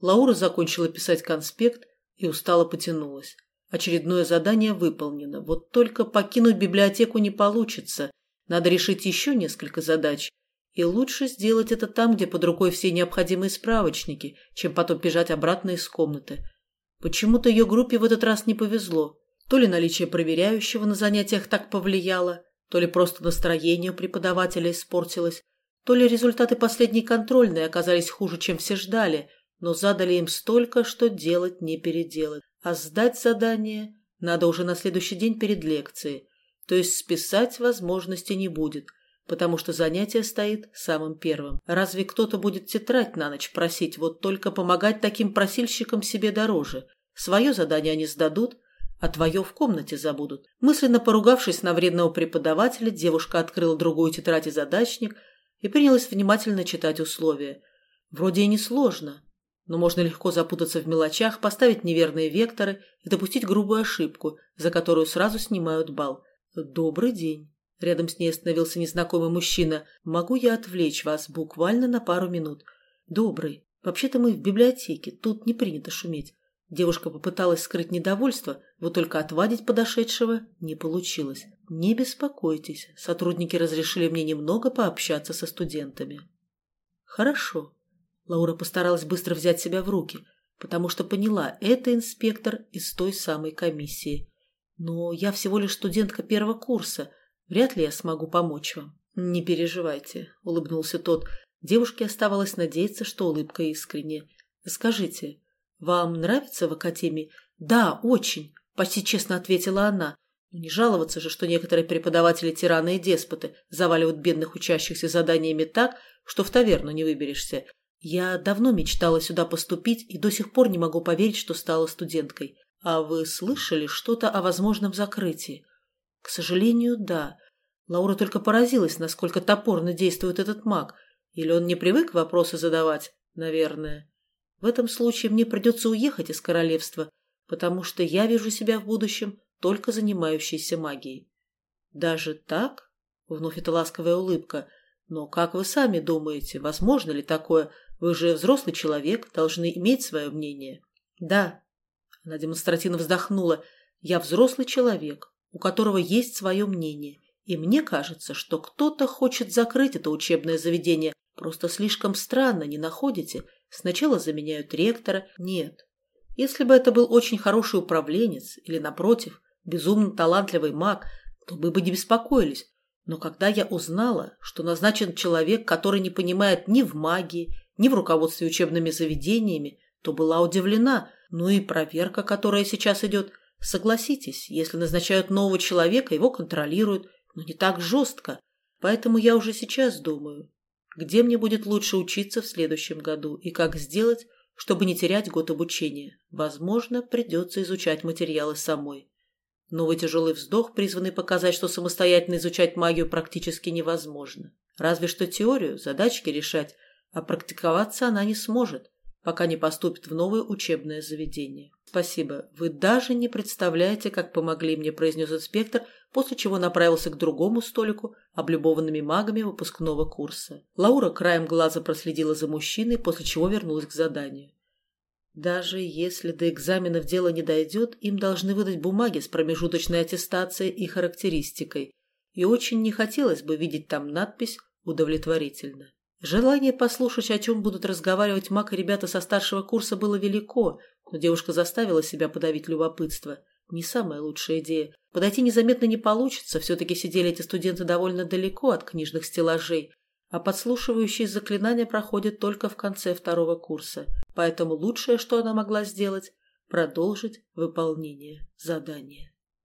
Лаура закончила писать конспект и устало потянулась. Очередное задание выполнено. Вот только покинуть библиотеку не получится. Надо решить еще несколько задач. И лучше сделать это там, где под рукой все необходимые справочники, чем потом бежать обратно из комнаты. Почему-то ее группе в этот раз не повезло. То ли наличие проверяющего на занятиях так повлияло, то ли просто настроение у преподавателя испортилось, то ли результаты последней контрольной оказались хуже, чем все ждали, но задали им столько, что делать не переделать. А сдать задание надо уже на следующий день перед лекцией, то есть списать возможности не будет, потому что занятие стоит самым первым. Разве кто-то будет тетрадь на ночь просить, вот только помогать таким просильщикам себе дороже? Свое задание они сдадут, а твое в комнате забудут. Мысленно поругавшись на вредного преподавателя, девушка открыла другую тетрадь и задачник и принялась внимательно читать условия. Вроде и не сложно, но можно легко запутаться в мелочах, поставить неверные векторы и допустить грубую ошибку, за которую сразу снимают балл. «Добрый день». Рядом с ней остановился незнакомый мужчина. «Могу я отвлечь вас буквально на пару минут?» «Добрый. Вообще-то мы в библиотеке, тут не принято шуметь. Девушка попыталась скрыть недовольство, вот только отвадить подошедшего не получилось. «Не беспокойтесь, сотрудники разрешили мне немного пообщаться со студентами». «Хорошо». Лаура постаралась быстро взять себя в руки, потому что поняла, это инспектор из той самой комиссии. «Но я всего лишь студентка первого курса, вряд ли я смогу помочь вам». «Не переживайте», — улыбнулся тот. Девушке оставалось надеяться, что улыбка искренняя. «Скажите, «Вам нравится в академии?» «Да, очень», – почти честно ответила она. Не жаловаться же, что некоторые преподаватели тираны и деспоты заваливают бедных учащихся заданиями так, что в таверну не выберешься. Я давно мечтала сюда поступить и до сих пор не могу поверить, что стала студенткой. А вы слышали что-то о возможном закрытии? К сожалению, да. Лаура только поразилась, насколько топорно действует этот маг. Или он не привык вопросы задавать, наверное. В этом случае мне придется уехать из королевства, потому что я вижу себя в будущем только занимающейся магией. Даже так? Вновь эта ласковая улыбка. Но как вы сами думаете, возможно ли такое? Вы же взрослый человек, должны иметь свое мнение. Да. Она демонстративно вздохнула. Я взрослый человек, у которого есть свое мнение. И мне кажется, что кто-то хочет закрыть это учебное заведение. Просто слишком странно, не находите? — Сначала заменяют ректора. Нет. Если бы это был очень хороший управленец или, напротив, безумно талантливый маг, то мы бы не беспокоились. Но когда я узнала, что назначен человек, который не понимает ни в магии, ни в руководстве учебными заведениями, то была удивлена. Ну и проверка, которая сейчас идет. Согласитесь, если назначают нового человека, его контролируют, но не так жестко. Поэтому я уже сейчас думаю, где мне будет лучше учиться в следующем году и как сделать, чтобы не терять год обучения. Возможно, придется изучать материалы самой. Новый тяжелый вздох, призванный показать, что самостоятельно изучать магию практически невозможно. Разве что теорию, задачки решать, а практиковаться она не сможет пока не поступит в новое учебное заведение. «Спасибо. Вы даже не представляете, как помогли мне», – произнес инспектор, после чего направился к другому столику, облюбованными магами выпускного курса. Лаура краем глаза проследила за мужчиной, после чего вернулась к заданию. Даже если до экзаменов дело не дойдет, им должны выдать бумаги с промежуточной аттестацией и характеристикой, и очень не хотелось бы видеть там надпись «удовлетворительно». Желание послушать, о чем будут разговаривать маг и ребята со старшего курса, было велико, но девушка заставила себя подавить любопытство. Не самая лучшая идея. Подойти незаметно не получится, все-таки сидели эти студенты довольно далеко от книжных стеллажей, а подслушивающие заклинания проходят только в конце второго курса. Поэтому лучшее, что она могла сделать, продолжить выполнение задания.